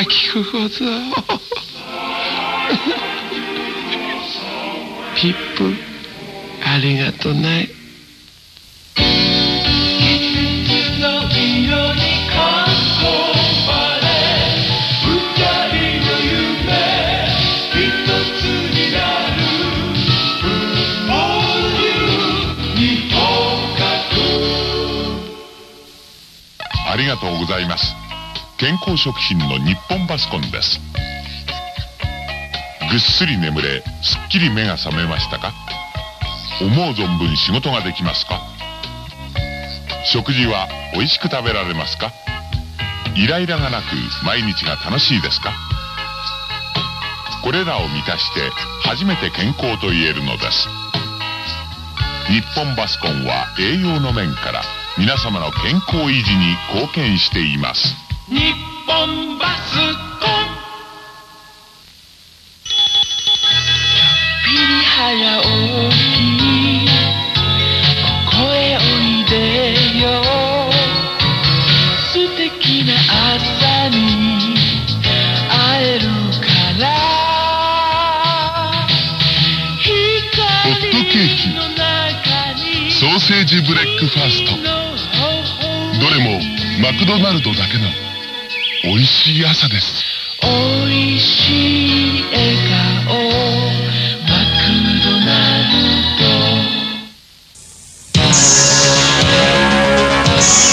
聞くほどピップありがとないありがとうございます。健康食品の日本バスコンです。ぐっすり眠れすっきり目が覚めましたか？思う存分仕事ができますか？食事は美味しく食べられますか？イライラがなく毎日が楽しいですか？これらを満たして初めて健康と言えるのです。日本バスコンは栄養の面から皆様の健康維持に貢献しています。日本バスコン。ちょっぴり早起きここへおいでよ。素敵な朝に会えるから。ホットケーキソーセージブレックファースト。どれもマクドナルドだけの。美味しい朝です。おいしい笑顔。マクドナル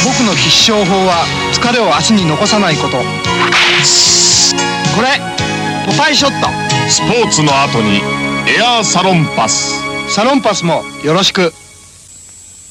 僕の必勝法は疲れを足に残さないこと。これポパイショット。スポーツの後にエアーサロンパス。サロンパスもよろしく